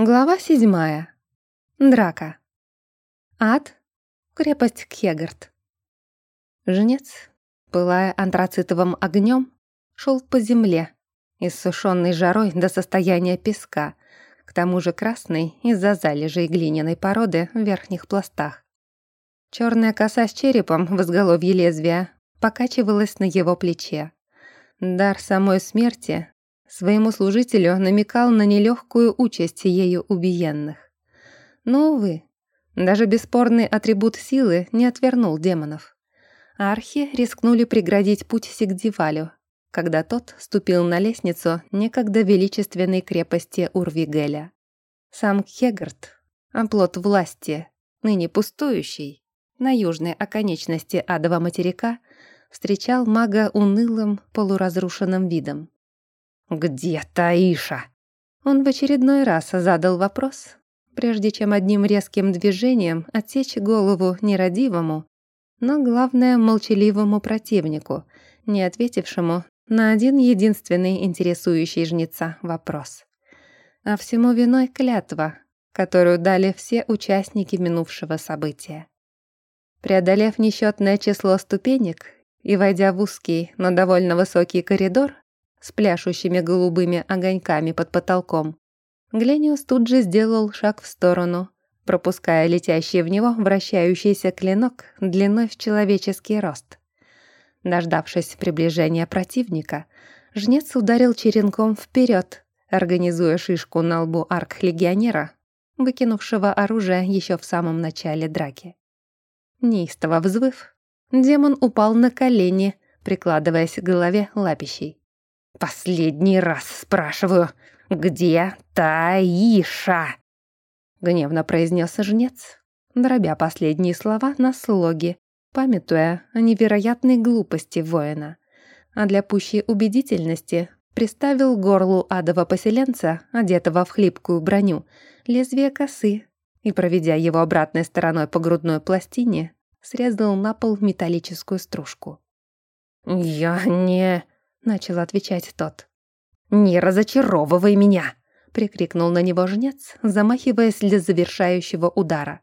Глава седьмая. Драка. Ад. Крепость Кегард. Жнец, пылая антрацитовым огнем, шел по земле, иссушенный жарой до состояния песка, к тому же красный из-за залежей глиняной породы в верхних пластах. Черная коса с черепом в изголовье лезвия покачивалась на его плече. Дар самой смерти Своему служителю намекал на нелегкую участь ею убиенных. Но, увы, даже бесспорный атрибут силы не отвернул демонов. Архи рискнули преградить путь Сигдивалю, когда тот ступил на лестницу некогда величественной крепости Урвигеля. Сам Хегард, оплот власти, ныне пустующий, на южной оконечности адова материка, встречал мага унылым полуразрушенным видом. «Где Таиша?» Он в очередной раз задал вопрос, прежде чем одним резким движением отсечь голову нерадивому, но главное молчаливому противнику, не ответившему на один единственный интересующий жнеца вопрос. А всему виной клятва, которую дали все участники минувшего события. Преодолев несчетное число ступенек и войдя в узкий, но довольно высокий коридор, с пляшущими голубыми огоньками под потолком. Глениус тут же сделал шаг в сторону, пропуская летящий в него вращающийся клинок длиной в человеческий рост. Дождавшись приближения противника, жнец ударил черенком вперед, организуя шишку на лбу арк-легионера, выкинувшего оружие еще в самом начале драки. Неистово взвыв, демон упал на колени, прикладываясь к голове лапищей. «Последний раз спрашиваю, где Таиша?» Гневно произнес жнец, дробя последние слова на слоги, памятуя о невероятной глупости воина. А для пущей убедительности приставил горлу адова поселенца, одетого в хлипкую броню, лезвие косы и, проведя его обратной стороной по грудной пластине, срезал на пол металлическую стружку. «Я не...» начал отвечать тот. «Не разочаровывай меня!» — прикрикнул на него жнец, замахиваясь для завершающего удара.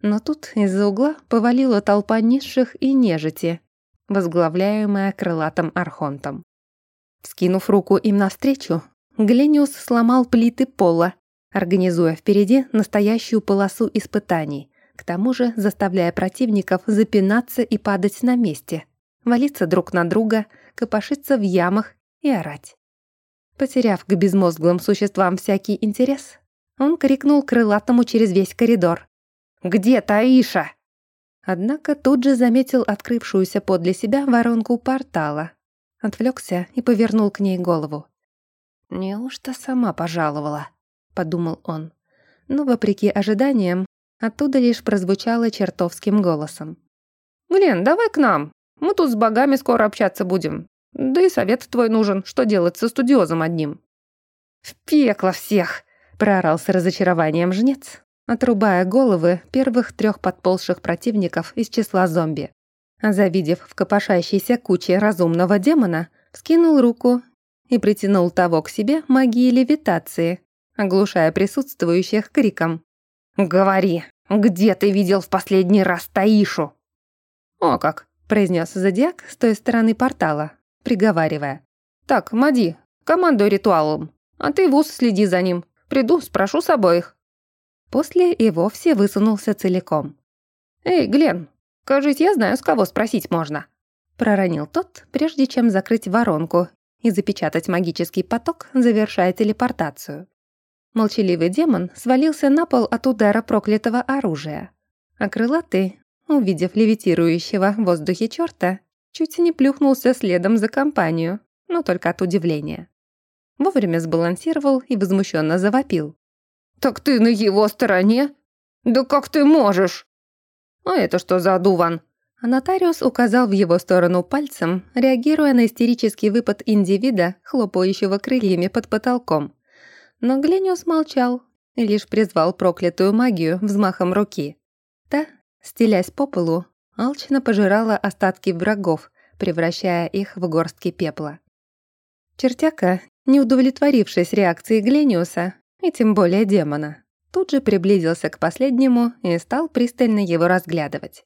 Но тут из-за угла повалила толпа низших и нежити, возглавляемая крылатым архонтом. Вскинув руку им навстречу, Глениус сломал плиты пола, организуя впереди настоящую полосу испытаний, к тому же заставляя противников запинаться и падать на месте, валиться друг на друга — копошиться в ямах и орать. Потеряв к безмозглым существам всякий интерес, он крикнул крылатому через весь коридор. «Где Таиша?» Однако тут же заметил открывшуюся подле себя воронку портала. Отвлекся и повернул к ней голову. «Неужто сама пожаловала?» — подумал он. Но, вопреки ожиданиям, оттуда лишь прозвучало чертовским голосом. «Глен, давай к нам!» Мы тут с богами скоро общаться будем. Да и совет твой нужен, что делать со студиозом одним». «В пекло всех!» — проорал с разочарованием жнец, отрубая головы первых трех подползших противников из числа зомби. А завидев в копошащейся куче разумного демона, вскинул руку и притянул того к себе магией левитации, оглушая присутствующих криком. «Говори, где ты видел в последний раз Таишу?» «О как! Произнес зодиак с той стороны портала, приговаривая. «Так, Мади, командуй ритуалом, а ты, Вуз, следи за ним. Приду, спрошу с обоих». После и вовсе высунулся целиком. «Эй, Глен, кажись, я знаю, с кого спросить можно», проронил тот, прежде чем закрыть воронку и запечатать магический поток, завершая телепортацию. Молчаливый демон свалился на пол от удара проклятого оружия, а крылатый увидев левитирующего в воздухе черта, чуть не плюхнулся следом за компанию, но только от удивления. Вовремя сбалансировал и возмущенно завопил. «Так ты на его стороне? Да как ты можешь?» «А это что за дуван?» А нотариус указал в его сторону пальцем, реагируя на истерический выпад индивида, хлопающего крыльями под потолком. Но Глениус молчал и лишь призвал проклятую магию взмахом руки. Стелясь по полу, алчно пожирала остатки врагов, превращая их в горстки пепла. Чертяка, не удовлетворившись реакцией Глениуса, и тем более демона. Тут же приблизился к последнему и стал пристально его разглядывать.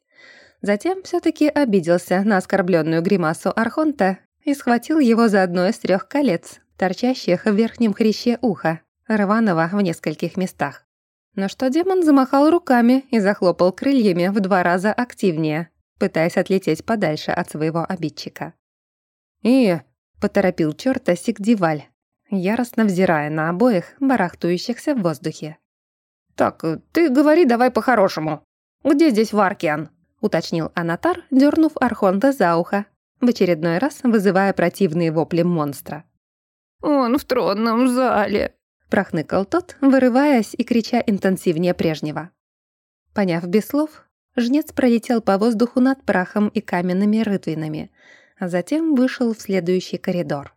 Затем все таки обиделся на оскорбленную гримасу Архонта и схватил его за одно из трех колец, торчащих в верхнем хряще уха, рваного в нескольких местах. На что демон замахал руками и захлопал крыльями в два раза активнее, пытаясь отлететь подальше от своего обидчика. «И...» — поторопил чёрта Сигдиваль, яростно взирая на обоих, барахтующихся в воздухе. «Так, ты говори давай по-хорошему. Где здесь Варкиан?» — уточнил Анатар, дернув Архонта за ухо, в очередной раз вызывая противные вопли монстра. «Он в тронном зале», — прохныкал тот, вырываясь и крича интенсивнее прежнего. Поняв без слов, жнец пролетел по воздуху над прахом и каменными рытвинами, а затем вышел в следующий коридор.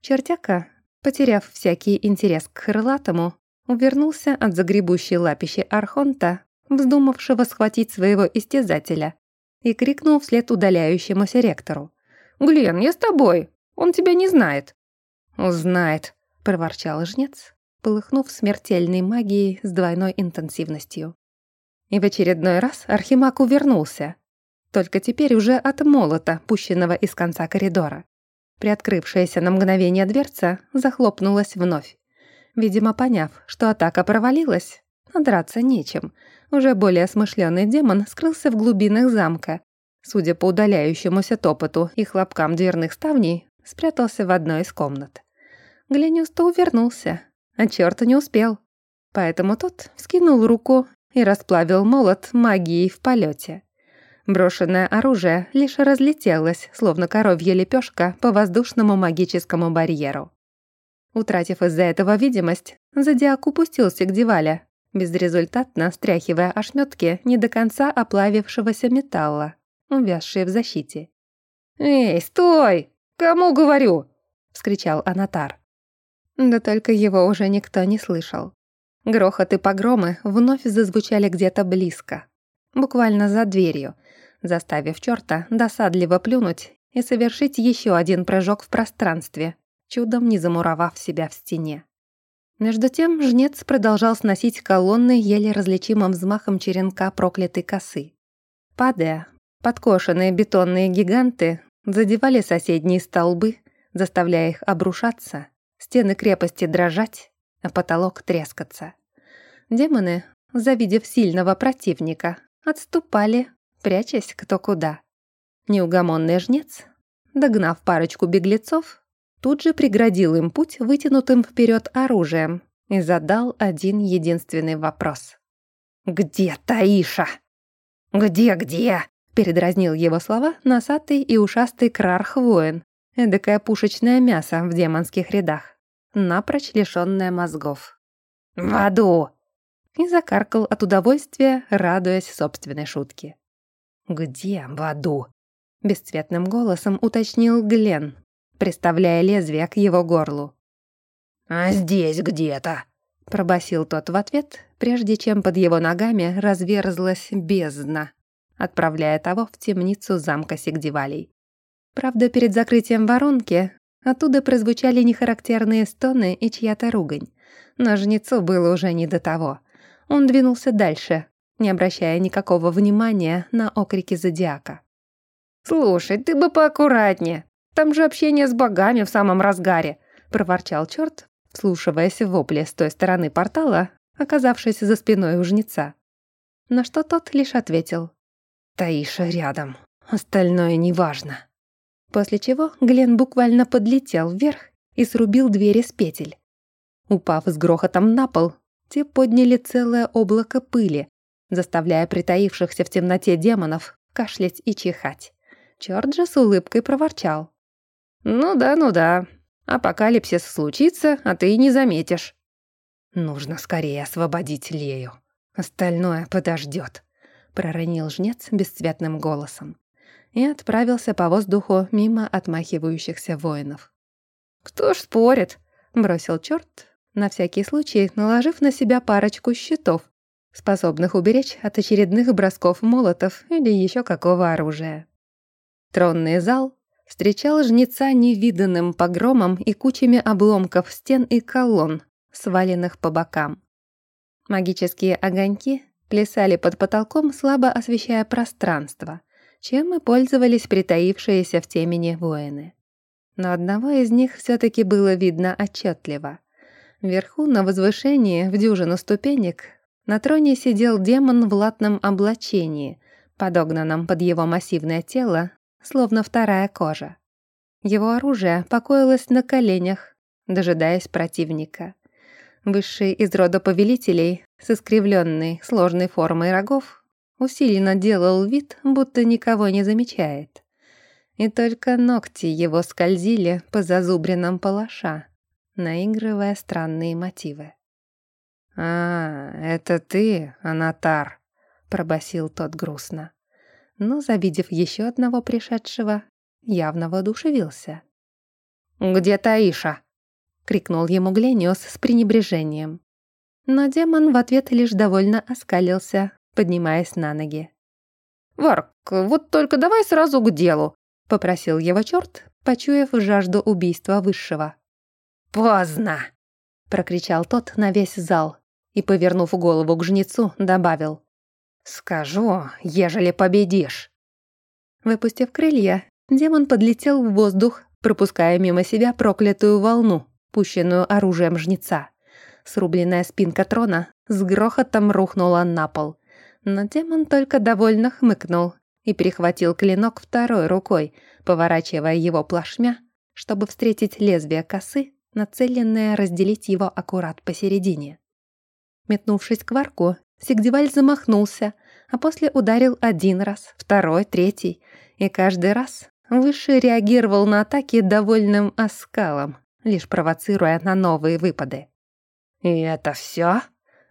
Чертяка, потеряв всякий интерес к крылатому, увернулся от загребущей лапищи Архонта, вздумавшего схватить своего истязателя, и крикнул вслед удаляющемуся ректору. «Глен, я с тобой! Он тебя не знает!» «Узнает!» — проворчал жнец, полыхнув смертельной магией с двойной интенсивностью. И в очередной раз Архимаг увернулся, только теперь уже от молота, пущенного из конца коридора. Приоткрывшаяся на мгновение дверца захлопнулась вновь. Видимо, поняв, что атака провалилась, а драться нечем, уже более смышленый демон скрылся в глубинах замка. Судя по удаляющемуся топоту и хлопкам дверных ставней, спрятался в одной из комнат. Глениус-то увернулся, а черт не успел. Поэтому тот вскинул руку и расплавил молот магией в полете. Брошенное оружие лишь разлетелось, словно коровья лепешка по воздушному магическому барьеру. Утратив из-за этого видимость, Зодиак упустился к Диваля, безрезультатно стряхивая ошметки не до конца оплавившегося металла, увязшие в защите. «Эй, стой! Кому говорю?» — вскричал Анатар. Да только его уже никто не слышал. Грохот и погромы вновь зазвучали где-то близко, буквально за дверью, заставив чёрта досадливо плюнуть и совершить еще один прыжок в пространстве, чудом не замуровав себя в стене. Между тем жнец продолжал сносить колонны еле различимым взмахом черенка проклятой косы. Падая, подкошенные бетонные гиганты задевали соседние столбы, заставляя их обрушаться стены крепости дрожать, а потолок трескаться. Демоны, завидев сильного противника, отступали, прячась кто куда. Неугомонный жнец, догнав парочку беглецов, тут же преградил им путь вытянутым вперед оружием и задал один единственный вопрос. «Где Таиша?» «Где-где?» — передразнил его слова носатый и ушастый крарх-воин, Эдакое пушечное мясо в демонских рядах, напрочь лишённое мозгов. «В аду!» И закаркал от удовольствия, радуясь собственной шутке. «Где в аду?» Бесцветным голосом уточнил Глен, приставляя лезвие к его горлу. «А здесь где-то!» Пробасил тот в ответ, прежде чем под его ногами разверзлась бездна, отправляя того в темницу замка Сигдивалей. Правда, перед закрытием воронки оттуда прозвучали нехарактерные стоны и чья-то ругань. Но жнецу было уже не до того. Он двинулся дальше, не обращая никакого внимания на окрики зодиака. «Слушай, ты бы поаккуратнее. Там же общение с богами в самом разгаре», — проворчал черт, вслушиваясь в вопли с той стороны портала, оказавшись за спиной у жнеца. На что тот лишь ответил. «Таиша рядом. Остальное неважно». После чего Глен буквально подлетел вверх и срубил двери с петель. Упав с грохотом на пол, те подняли целое облако пыли, заставляя притаившихся в темноте демонов кашлять и чихать. Чёрт же с улыбкой проворчал. «Ну да, ну да. Апокалипсис случится, а ты и не заметишь». «Нужно скорее освободить Лею. Остальное подождет», — проронил жнец бесцветным голосом и отправился по воздуху мимо отмахивающихся воинов. «Кто ж спорит?» — бросил черт, на всякий случай наложив на себя парочку щитов, способных уберечь от очередных бросков молотов или еще какого оружия. Тронный зал встречал жнеца невиданным погромом и кучами обломков стен и колонн, сваленных по бокам. Магические огоньки плясали под потолком, слабо освещая пространство, чем и пользовались притаившиеся в темени воины. Но одного из них все-таки было видно отчетливо. Вверху, на возвышении, в дюжину ступенек, на троне сидел демон в латном облачении, подогнанном под его массивное тело, словно вторая кожа. Его оружие покоилось на коленях, дожидаясь противника. Высший из рода повелителей, с искривленной, сложной формой рогов, усиленно делал вид, будто никого не замечает. И только ногти его скользили по зазубринам палаша, наигрывая странные мотивы. «А, это ты, Анатар», — пробасил тот грустно. Но, завидев еще одного пришедшего, явно воодушевился. «Где Таиша?» — крикнул ему Глениус с пренебрежением. Но демон в ответ лишь довольно оскалился, поднимаясь на ноги. «Варк, вот только давай сразу к делу», — попросил его черт, почуяв жажду убийства высшего. «Поздно!» — прокричал тот на весь зал и, повернув голову к жнецу, добавил. «Скажу, ежели победишь». Выпустив крылья, демон подлетел в воздух, пропуская мимо себя проклятую волну, пущенную оружием жнеца. Срубленная спинка трона с грохотом рухнула на пол. Но демон только довольно хмыкнул и перехватил клинок второй рукой, поворачивая его плашмя, чтобы встретить лезвие косы, нацеленное разделить его аккурат посередине. Метнувшись к варку, Сигдеваль замахнулся, а после ударил один раз, второй, третий, и каждый раз Высший реагировал на атаки довольным оскалом, лишь провоцируя на новые выпады. «И это все?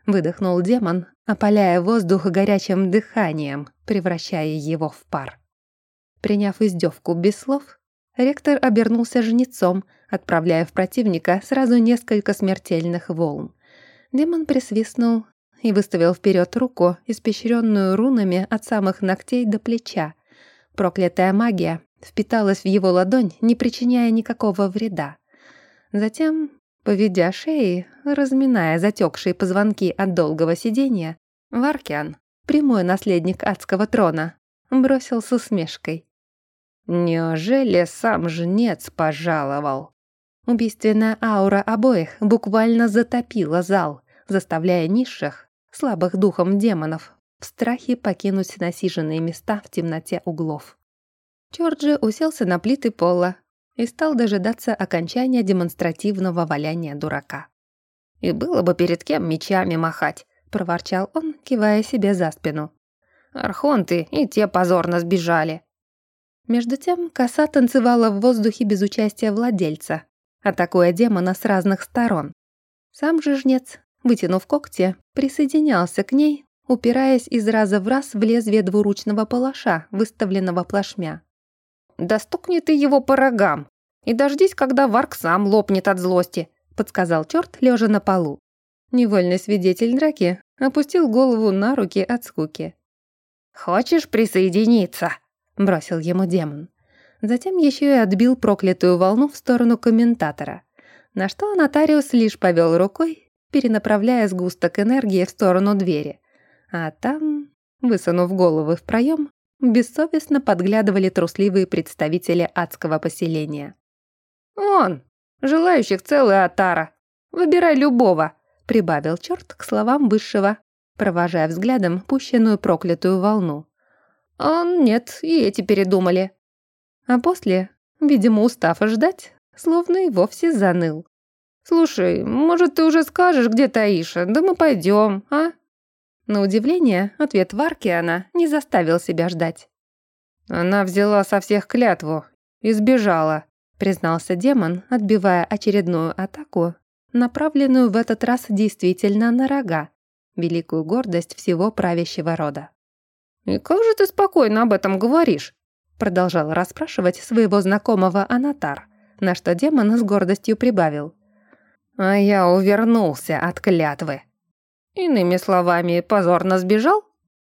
выдохнул демон, опаляя воздух горячим дыханием, превращая его в пар. Приняв издевку без слов, ректор обернулся жнецом, отправляя в противника сразу несколько смертельных волн. Демон присвистнул и выставил вперед руку, испещренную рунами от самых ногтей до плеча. Проклятая магия впиталась в его ладонь, не причиняя никакого вреда. Затем, поведя шеи, разминая затекшие позвонки от долгого сидения, Варкиан, прямой наследник адского трона, бросил с усмешкой. «Неужели сам жнец пожаловал?» Убийственная аура обоих буквально затопила зал, заставляя низших, слабых духом демонов, в страхе покинуть насиженные места в темноте углов. Чорджи уселся на плиты пола и стал дожидаться окончания демонстративного валяния дурака. «И было бы перед кем мечами махать», — проворчал он, кивая себе за спину. «Архонты и те позорно сбежали». Между тем коса танцевала в воздухе без участия владельца, атакуя демона с разных сторон. Сам же жнец, вытянув когти, присоединялся к ней, упираясь из раза в раз в лезвие двуручного палаша, выставленного плашмя. «Да стукни ты его по рогам! И дождись, когда Варк сам лопнет от злости!» — подсказал черт, лежа на полу. Невольный свидетель драки опустил голову на руки от скуки. «Хочешь присоединиться?» — бросил ему демон. Затем еще и отбил проклятую волну в сторону комментатора, на что нотариус лишь повел рукой, перенаправляя сгусток энергии в сторону двери. А там, высунув головы в проем, бессовестно подглядывали трусливые представители адского поселения. «Вон, желающих целая отара. Выбирай любого», — прибавил черт к словам высшего, провожая взглядом пущенную проклятую волну. «Он нет, и эти передумали». А после, видимо, устав ждать, словно и вовсе заныл. «Слушай, может, ты уже скажешь, где Таиша? Да мы пойдем, а?» На удивление, ответ Варкиана не заставил себя ждать. «Она взяла со всех клятву и сбежала», признался демон, отбивая очередную атаку, направленную в этот раз действительно на рога, великую гордость всего правящего рода. «И как же ты спокойно об этом говоришь?» продолжал расспрашивать своего знакомого Анатар, на что демон с гордостью прибавил. «А я увернулся от клятвы». Иными словами, позорно сбежал?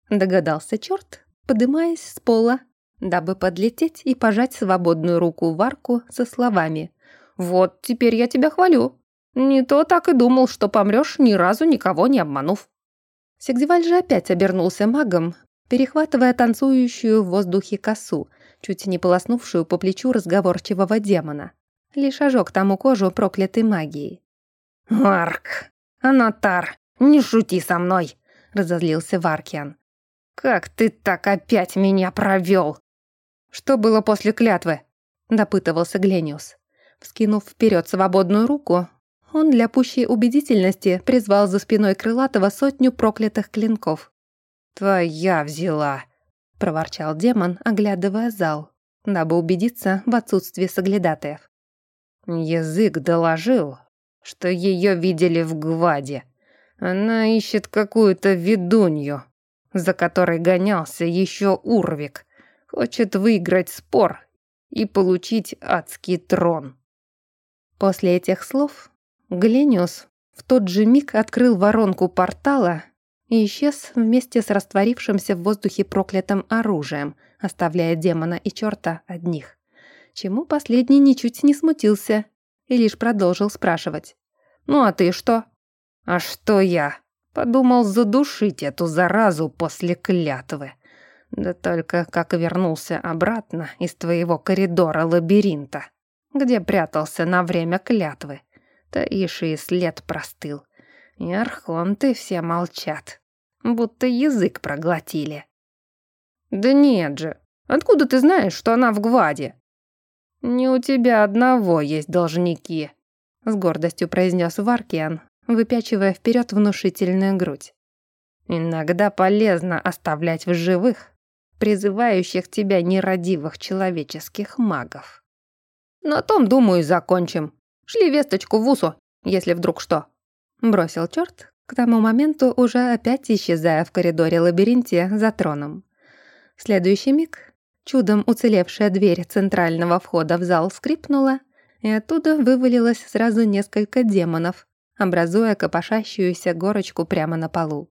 Догадался черт, подымаясь с пола, дабы подлететь и пожать свободную руку в арку со словами «Вот, теперь я тебя хвалю». Не то так и думал, что помрешь, ни разу никого не обманув. Сигзеваль же опять обернулся магом, перехватывая танцующую в воздухе косу, чуть не полоснувшую по плечу разговорчивого демона. Лишь ожег тому кожу проклятой магией. «Варк, Анатар, не шути со мной!» — разозлился Варкиан. «Как ты так опять меня провел?» «Что было после клятвы?» — допытывался Глениус. Вскинув вперед свободную руку, он для пущей убедительности призвал за спиной крылатого сотню проклятых клинков. «Твоя взяла», — проворчал демон, оглядывая зал, дабы убедиться в отсутствии соглядатаев. Язык доложил, что ее видели в Гваде. Она ищет какую-то ведунью, за которой гонялся еще Урвик. Хочет выиграть спор и получить адский трон. После этих слов Глениус в тот же миг открыл воронку портала и исчез вместе с растворившимся в воздухе проклятым оружием, оставляя демона и черта одних. Чему последний ничуть не смутился и лишь продолжил спрашивать. «Ну а ты что?» «А что я?» Подумал задушить эту заразу после клятвы. Да только как вернулся обратно из твоего коридора лабиринта, где прятался на время клятвы, Таиши и след простыл. И архонты все молчат, будто язык проглотили. «Да нет же, откуда ты знаешь, что она в Гваде?» «Не у тебя одного есть должники», — с гордостью произнес Варкиан, выпячивая вперед внушительную грудь. «Иногда полезно оставлять в живых призывающих тебя нерадивых человеческих магов. На том, думаю, закончим. Шли весточку в усу, если вдруг что». Бросил черт, к тому моменту уже опять исчезая в коридоре лабиринте за троном. Следующий миг чудом уцелевшая дверь центрального входа в зал скрипнула, и оттуда вывалилось сразу несколько демонов, образуя копошащуюся горочку прямо на полу.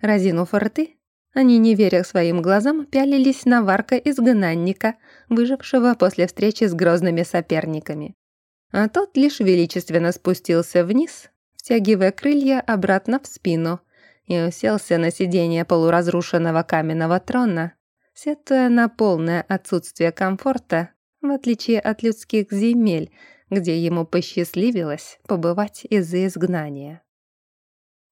Разинув рты, они, не веря своим глазам, пялились на варка-изгнанника, выжившего после встречи с грозными соперниками. А тот лишь величественно спустился вниз, втягивая крылья обратно в спину, и уселся на сиденье полуразрушенного каменного трона, сетуя на полное отсутствие комфорта, в отличие от людских земель, где ему посчастливилось побывать из-за изгнания.